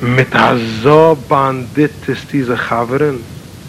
mit so bandit ist diese Chaveren,